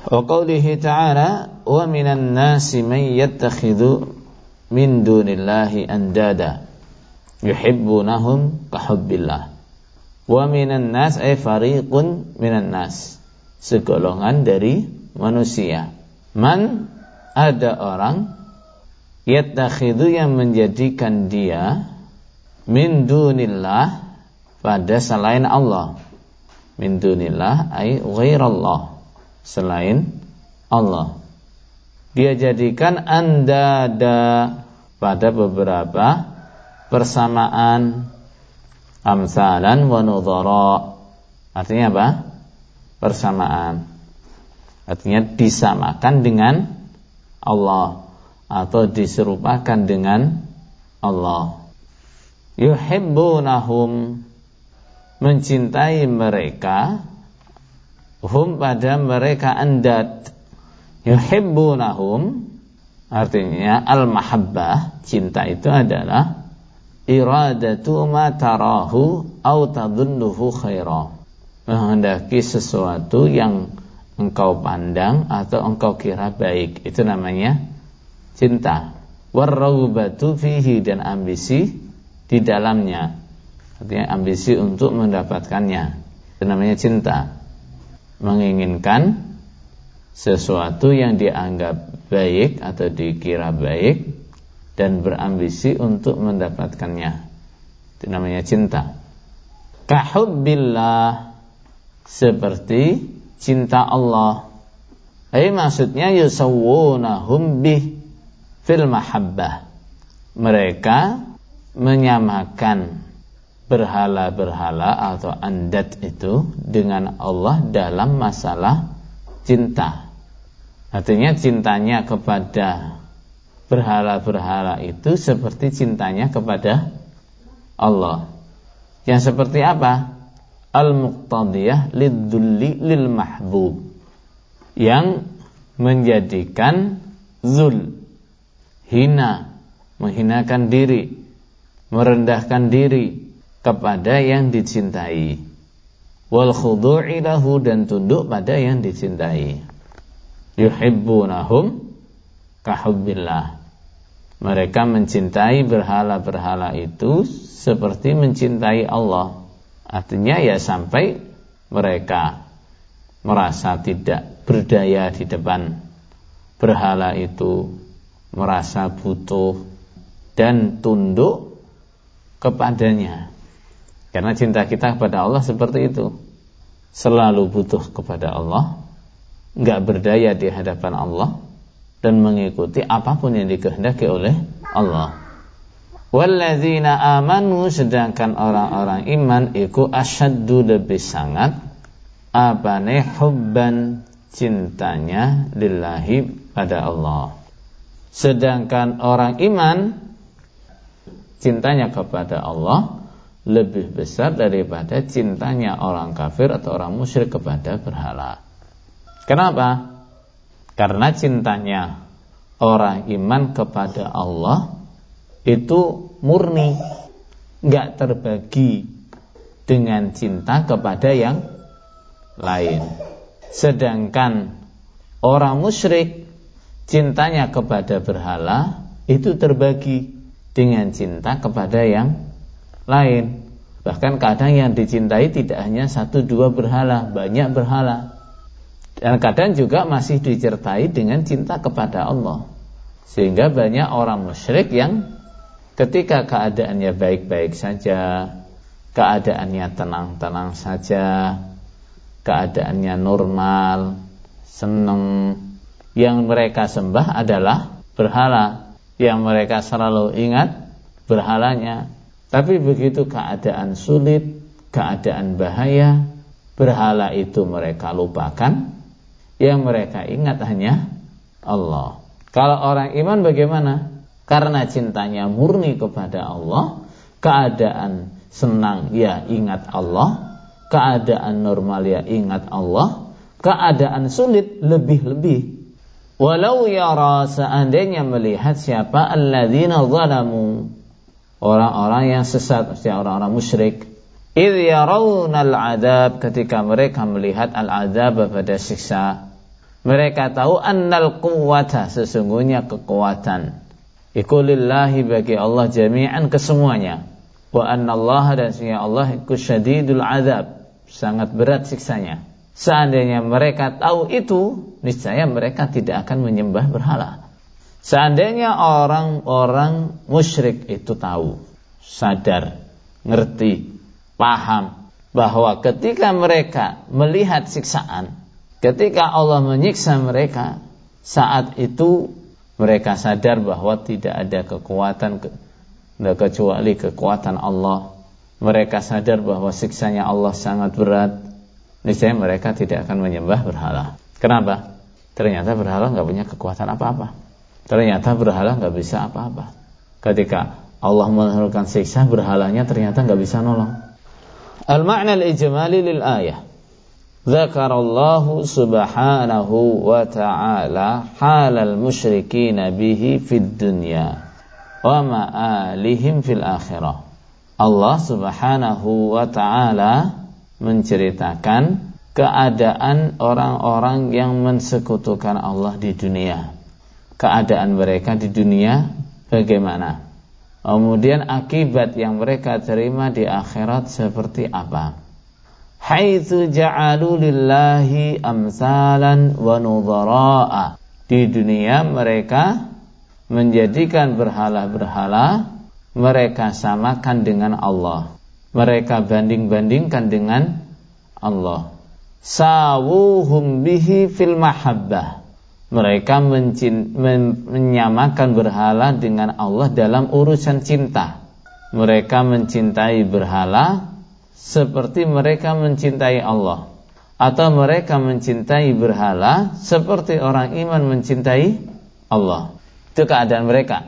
Wa qawlihi ta'ala wa minan nasi man yattakhidhu min dunillahi andada yuhibbunahum kahubbillah. Wa minan nas ay fariqun minan nas. Segolongan dari manusia. Man ada orang yattakhidhu yang menjadikan dia min dunillah pada selain Allah. Min dunillah ay ghairallah selain Allah. Dia jadikan andada pada beberapa persamaan amsalan wa. Artinya apa? Persamaan. Artinya disamakan dengan Allah atau diserupakan dengan Allah. Yuhibbunahum mencintai mereka hum pada mereka andat. Yuhibbunahum artinya al mahabbah cinta itu adalah iradatu ma tarahu au tadunnuhu khaira. Menghendaki sesuatu yang engkau pandang atau engkau kira baik. Itu namanya cinta. Warraubatu fihi dan ambisi di dalamnya. Artinya ambisi untuk mendapatkannya. Itu namanya cinta menginginkan sesuatu yang dianggap baik atau dikira baik dan berambisi untuk mendapatkannya. Itu namanya cinta. Kahubbillah seperti cinta Allah. Hai maksudnya yusawwunahum bih fil mahabbah. Mereka menyamakan berhala-berhala atau andat itu dengan Allah dalam masalah cinta. Artinya cintanya kepada berhala-berhala itu seperti cintanya kepada Allah. Yang seperti apa? Al-muqtadiyah lidulli lil mahbub. Yang menjadikan zul hina, menghinakan diri, merendahkan diri kepada yang dicintai. Wal khudu'i lahu dan tunduk pada yang dicintai. Yuhibbunahum kahubbillah. Mereka mencintai berhala-berhala itu seperti mencintai Allah. Artinya ya sampai mereka merasa tidak berdaya di depan. Berhala itu merasa butuh dan tunduk kepadanya karena cinta kita kepada Allah seperti itu. Selalu butuh kepada Allah, nggak berdaya di hadapan Allah dan mengikuti apa pun yang dikehendaki oleh Allah. Walladzina amanu sedangkan orang-orang iman iku asyaddu lebih sangat apane hubban cintanya lillahi pada Allah. Sedangkan orang iman cintanya kepada Allah lebih besar daripada cintanya orang kafir atau orang musyrik kepada berhala. Kenapa? Karena cintanya orang iman kepada Allah itu murni, nggak terbagi dengan cinta kepada yang lain. Sedangkan orang musyrik cintanya kepada berhala itu terbagi dengan cinta kepada yang lain. Bahkan kadang yang dicintai tidak hanya satu dua berhala, banyak berhala. Dan kadang juga masih dicertai dengan cinta kepada Allah. Sehingga banyak orang musyrik yang ketika keadaannya baik-baik saja, keadaannya tenang-tenang saja, keadaannya normal, senang, yang mereka sembah adalah berhala, yang mereka selalu ingat berhalanya, tapi begitu keadaan sulit, keadaan bahaya, berhala itu mereka lupakan, yang mereka ingat hanya Allah. Kalau orang iman bagaimana? Karena cintanya murni kepada Allah, keadaan senang ya ingat Allah, keadaan normal ya ingat Allah, keadaan sulit lebih-lebih. Walau yara seandainya melihat siapa alladzina zalamu orang-orang yang sesat, maksudnya orang-orang musyrik. Idh al adab ketika mereka melihat al-adab pada siksa. Mereka tahu annal quwwata sesungguhnya kekuatan iku lillahi bagi Allah jami'an kesemuanya. Wa anna Allah dan sesungguhnya Allah iku syadidul azab, sangat berat siksanya. Seandainya mereka tahu itu, niscaya mereka tidak akan menyembah berhala. Seandainya orang-orang musyrik itu tahu, sadar, ngerti, paham bahwa ketika mereka melihat siksaan, ketika Allah menyiksa mereka, saat itu mereka sadar bahwa tidak ada kekuatan kecuali kekuatan Allah. Mereka sadar bahwa siksanya Allah sangat berat. Niscaya mereka tidak akan menyembah berhala. Kenapa? Ternyata berhala nggak punya kekuatan apa-apa. Ternyata berhala nggak bisa apa-apa. Ketika Allah menurunkan siksa, berhalanya ternyata nggak bisa nolong. Al-ma'na al-ijmali lil ayah. ذكر الله سبحانه وتعالى حال المشركين به في الدنيا ومآلهم في الآخرة Allah subhanahu wa ta'ala menceritakan keadaan orang-orang yang mensekutukan Allah di dunia keadaan mereka di dunia bagaimana kemudian akibat yang mereka terima di akhirat seperti apa haitsu ja'alu amsalan wa nudhara'a. Di dunia mereka menjadikan berhala-berhala mereka samakan dengan Allah. Mereka banding-bandingkan dengan Allah. Sawuhum bihi fil mahabbah. Mereka mencin, men, menyamakan berhala dengan Allah dalam urusan cinta. Mereka mencintai berhala seperti mereka mencintai Allah atau mereka mencintai berhala seperti orang iman mencintai Allah. Itu keadaan mereka.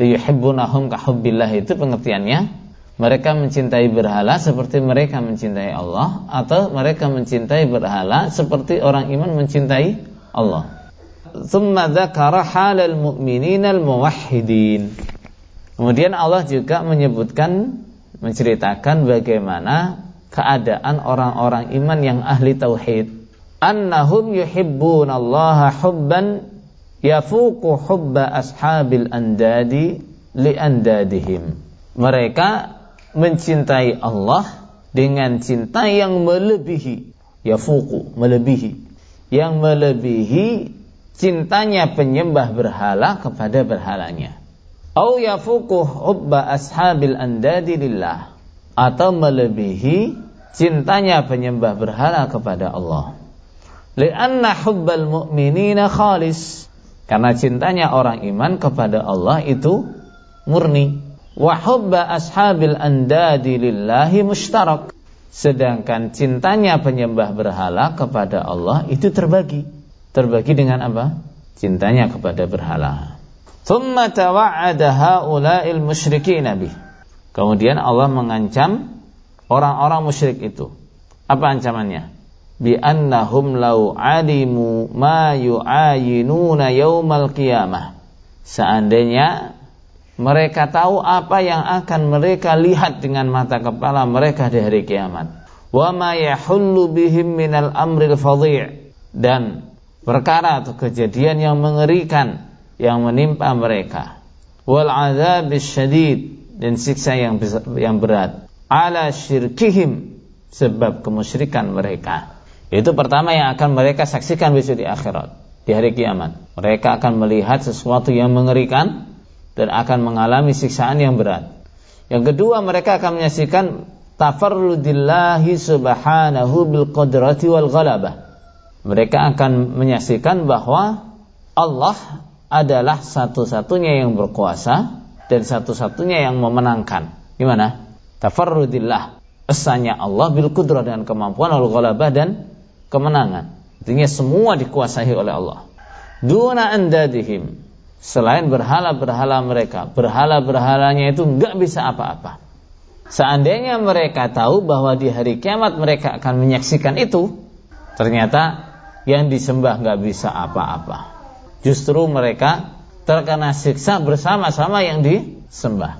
Yuhibbunahum kahubbillah itu pengertiannya. Mereka mencintai berhala seperti mereka mencintai Allah atau mereka mencintai berhala seperti orang iman mencintai Allah. Thumma dzakara halal mu'minina al-muwahhidin. Kemudian Allah juga menyebutkan menceritakan bagaimana keadaan orang-orang iman yang ahli tauhid. Annahum yuhibbunallaha hubban yafuqu hubba ashabil andadi li andadihim. Mereka mencintai Allah dengan cinta yang melebihi, yafuqu, melebihi. Yang melebihi cintanya penyembah berhala kepada berhalanya au yafuquh hubba ashabil andadi lillah atau melebihi cintanya penyembah berhala kepada Allah. Lianna hubbal mu'minina khalis karena cintanya orang iman kepada Allah itu murni. Wa hubba ashabil andadi lillahi mushtarak. Sedangkan cintanya penyembah berhala kepada Allah itu terbagi. Terbagi dengan apa? Cintanya kepada berhala. Thumma tawa'ada ha'ula'il musyrikin bih. Kemudian Allah mengancam orang-orang musyrik itu. Apa ancamannya? Bi annahum law alimu ma yu'ayinuna yaumal qiyamah. Seandainya mereka tahu apa yang akan mereka lihat dengan mata kepala mereka di hari kiamat. Wa ma yahullu bihim minal amril fadhi' dan perkara atau kejadian yang mengerikan yang menimpa mereka. Wal azab syadid dan siksa yang yang berat. Ala syirkihim sebab kemusyrikan mereka. Itu pertama yang akan mereka saksikan besok di akhirat di hari kiamat. Mereka akan melihat sesuatu yang mengerikan dan akan mengalami siksaan yang berat. Yang kedua mereka akan menyaksikan tafarrudillahi subhanahu bil qadrati wal ghalabah mereka akan menyaksikan bahwa Allah adalah satu-satunya yang berkuasa dan satu-satunya yang memenangkan. Gimana? Tafarrudillah. Esanya Allah bil kudrah dengan kemampuan al ghalabah dan kemenangan. Artinya semua dikuasai oleh Allah. Duna andadihim. Selain berhala-berhala mereka, berhala-berhalanya itu nggak bisa apa-apa. Seandainya mereka tahu bahwa di hari kiamat mereka akan menyaksikan itu, ternyata yang disembah nggak bisa apa-apa justru mereka terkena siksa bersama-sama yang disembah.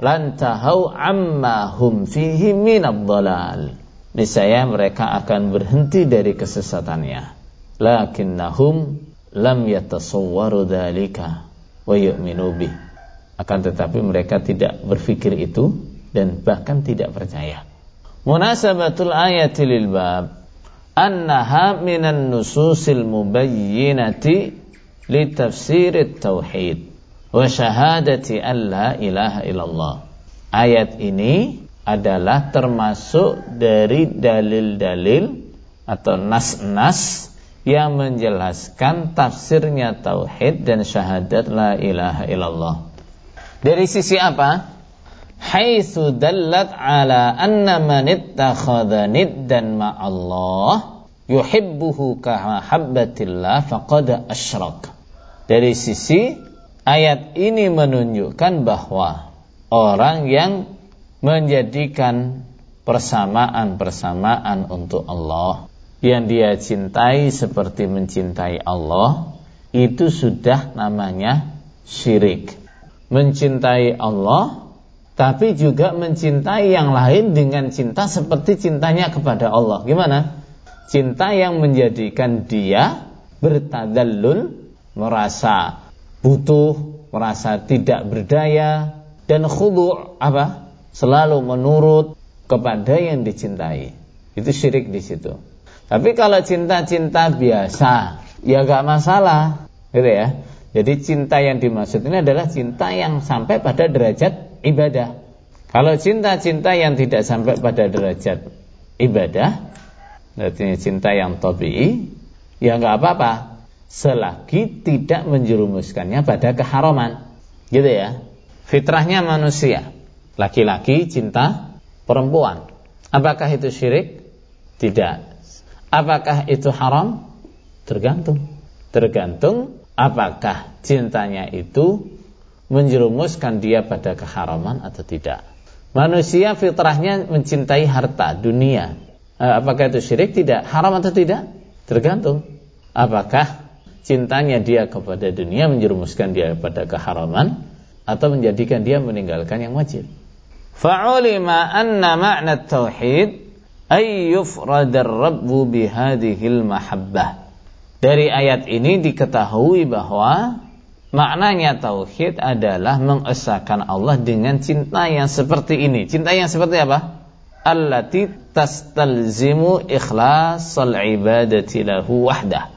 Lantahau amma hum fihi minad dalal. Niscaya mereka akan berhenti dari kesesatannya. lakinnahum lam yatasawwaru dzalika wa yu'minu bih akan tetapi mereka tidak berpikir itu dan bahkan tidak percaya munasabatul ayati lil bab annaha minan nususil mubayyinati li tafsirit tauhid wa syahadati an la ilaha illallah ayat ini adalah termasuk dari dalil-dalil atau nas-nas yang menjelaskan tafsirnya tauhid dan syahadat la ilaha illallah. Dari sisi apa? Haitsu dallat ala anna man ittakhadha niddan ma'allah yuhibbuhu ka habbatillah faqad asyrak. Dari sisi ayat ini menunjukkan bahwa orang yang menjadikan persamaan-persamaan untuk Allah yang dia cintai seperti mencintai Allah itu sudah namanya syirik. Mencintai Allah tapi juga mencintai yang lain dengan cinta seperti cintanya kepada Allah. Gimana? Cinta yang menjadikan dia bertadallul, merasa butuh, merasa tidak berdaya dan khudu' apa? Selalu menurut kepada yang dicintai. Itu syirik di situ. Tapi kalau cinta-cinta biasa, ya gak masalah, gitu ya. Jadi cinta yang dimaksud ini adalah cinta yang sampai pada derajat ibadah. Kalau cinta-cinta yang tidak sampai pada derajat ibadah, artinya cinta yang tabii, ya nggak apa-apa, selagi tidak menjerumuskannya pada keharaman, gitu ya. Fitrahnya manusia, laki-laki cinta perempuan. Apakah itu syirik? Tidak. Apakah itu haram? Tergantung. Tergantung apakah cintanya itu menjerumuskan dia pada keharaman atau tidak. Manusia fitrahnya mencintai harta dunia. Eh, apakah itu syirik? Tidak. Haram atau tidak? Tergantung. Apakah cintanya dia kepada dunia menjerumuskan dia pada keharaman atau menjadikan dia meninggalkan yang wajib. Fa'ulima anna ma'na tauhid ayyufradar rabbu bihadihil mahabbah. Dari ayat ini diketahui bahwa maknanya tauhid adalah mengesahkan Allah dengan cinta yang seperti ini. Cinta yang seperti apa? Allati tastalzimu ikhlasul ibadati lahu wahdah.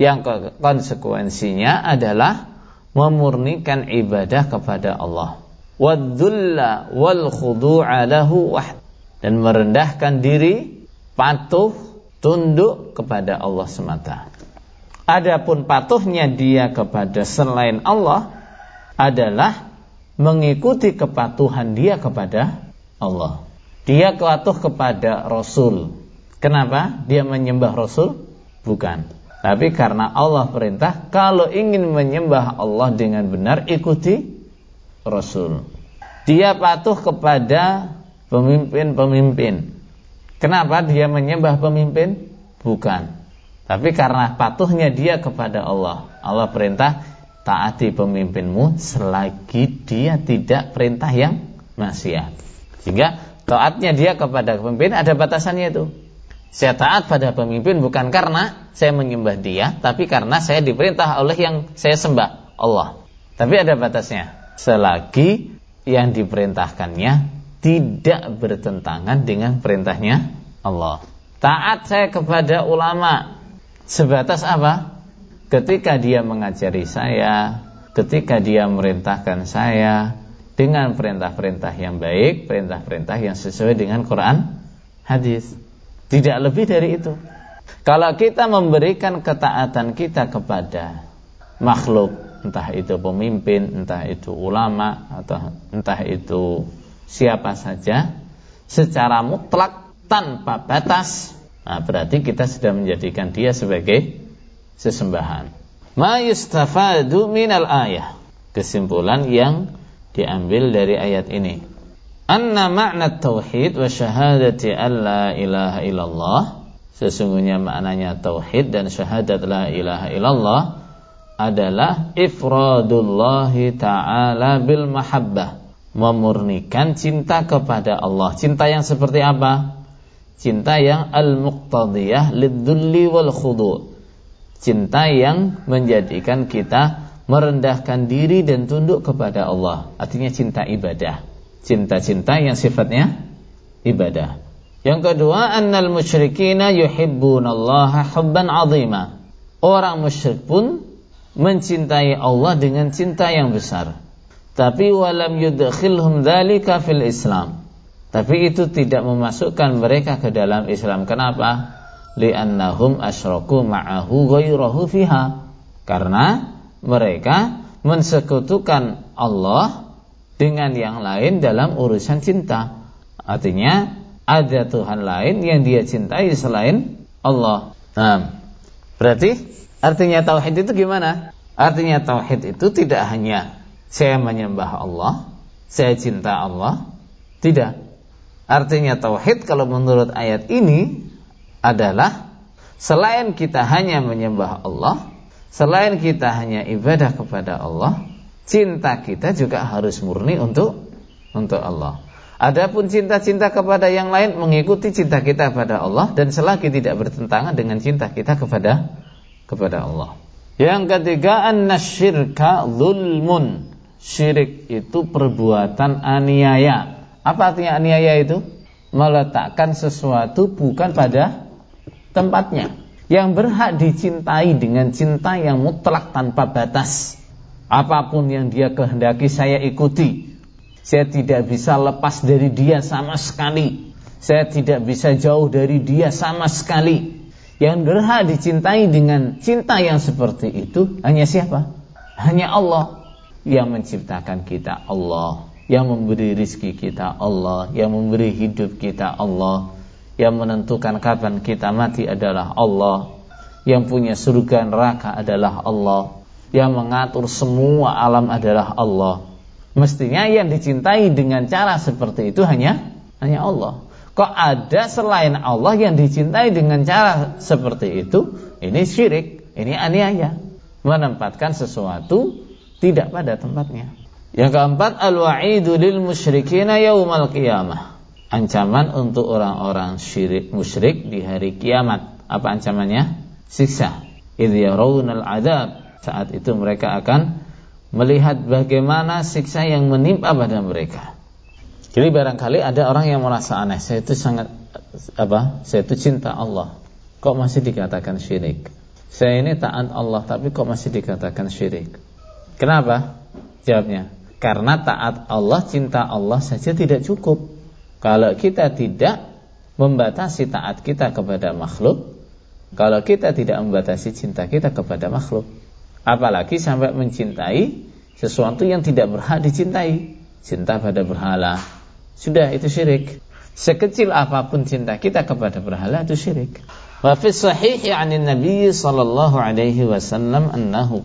Yang konsekuensinya adalah memurnikan ibadah kepada Allah. Wadzulla wal khudu'a lahu wahdah dan merendahkan diri, patuh, tunduk kepada Allah semata. Adapun patuhnya dia kepada selain Allah adalah mengikuti kepatuhan dia kepada Allah. Dia patuh kepada Rasul. Kenapa? Dia menyembah Rasul? Bukan. Tapi karena Allah perintah, kalau ingin menyembah Allah dengan benar, ikuti Rasul. Dia patuh kepada pemimpin-pemimpin. Kenapa dia menyembah pemimpin? Bukan. Tapi karena patuhnya dia kepada Allah. Allah perintah taati pemimpinmu selagi dia tidak perintah yang maksiat. Sehingga taatnya dia kepada pemimpin ada batasannya itu. Saya taat pada pemimpin bukan karena saya menyembah dia, tapi karena saya diperintah oleh yang saya sembah, Allah. Tapi ada batasnya. Selagi yang diperintahkannya tidak bertentangan dengan perintahnya Allah. Taat saya kepada ulama sebatas apa? Ketika dia mengajari saya, ketika dia merintahkan saya dengan perintah-perintah yang baik, perintah-perintah yang sesuai dengan Quran, hadis. Tidak lebih dari itu. Kalau kita memberikan ketaatan kita kepada makhluk, entah itu pemimpin, entah itu ulama, atau entah itu siapa saja secara mutlak tanpa batas nah berarti kita sudah menjadikan dia sebagai sesembahan. Ma yustafadu minal ayah. Kesimpulan yang diambil dari ayat ini. Anna makna tauhid wa syahadati alla ilaha illallah. Sesungguhnya maknanya tauhid dan syahadat la ilaha illallah adalah ifradullahi ta'ala bil mahabbah. Memurnikan cinta kepada Allah. Cinta yang seperti apa? Cinta yang al-muqtadiyah lidzulli wal khudu. Cinta yang menjadikan kita merendahkan diri dan tunduk kepada Allah. Artinya cinta ibadah. Cinta-cinta yang sifatnya ibadah. Yang kedua, annal musyrikina yuhibbunallaha hubban 'azima. Orang musyrik pun mencintai Allah dengan cinta yang besar. Tapi walam yudkhilhum dzalika fil Islam. Tapi itu tidak memasukkan mereka ke dalam Islam. Kenapa? Li'annahum asyraku ma'ahu ghairahu fiha. Karena mereka mensekutukan Allah dengan yang lain dalam urusan cinta. Artinya ada Tuhan lain yang dia cintai selain Allah. Nah, berarti artinya tauhid itu gimana? Artinya tauhid itu tidak hanya saya menyembah Allah, saya cinta Allah, tidak. Artinya tauhid kalau menurut ayat ini adalah selain kita hanya menyembah Allah, selain kita hanya ibadah kepada Allah, cinta kita juga harus murni untuk untuk Allah. Adapun cinta-cinta kepada yang lain mengikuti cinta kita kepada Allah dan selagi tidak bertentangan dengan cinta kita kepada kepada Allah. Yang ketiga an-nasyirka zulmun. Syirik itu perbuatan aniaya. Apa artinya aniaya itu? Meletakkan sesuatu bukan pada tempatnya. Yang berhak dicintai dengan cinta yang mutlak tanpa batas. Apa pun yang dia kehendaki saya ikuti saya tidak bisa lepas dari dia sama sekali. Saya tidak bisa jauh dari dia sama sekali. Yang berhak dicintai dengan cinta yang seperti itu hanya siapa? Hanya Allah yang menciptakan kita Allah, yang memberi rizki kita Allah, yang memberi hidup kita Allah, yang menentukan kapan kita mati adalah Allah, yang punya surga neraka adalah Allah, yang mengatur semua alam adalah Allah. Mestinya yang dicintai dengan cara seperti itu hanya hanya Allah. Kok ada selain Allah yang dicintai dengan cara seperti itu? Ini syirik, ini aniaya. Menempatkan sesuatu tidak pada tempatnya. Yang keempat, al-wa'idu lil musyrikina yaumal qiyamah. Ancaman untuk orang-orang syirik musyrik di hari kiamat. Apa ancamannya? Siksa. Idh yarawunal adab. Saat itu mereka akan melihat bagaimana siksa yang menimpa pada mereka. Jadi barangkali ada orang yang merasa aneh, saya itu sangat apa? Saya itu cinta Allah. Kok masih dikatakan syirik? Saya ini taat Allah tapi kok masih dikatakan syirik? Kenapa? Jawabnya, karena taat Allah, cinta Allah saja tidak cukup. Kalau kita tidak membatasi taat kita kepada makhluk, kalau kita tidak membatasi cinta kita kepada makhluk, apalagi sampai mencintai sesuatu yang tidak berhak dicintai, cinta pada berhala. Sudah itu syirik. Sekecil apa pun cinta kita kepada berhala itu syirik. Wa fi sahih 'an Nabi sallallahu alaihi wasallam annahu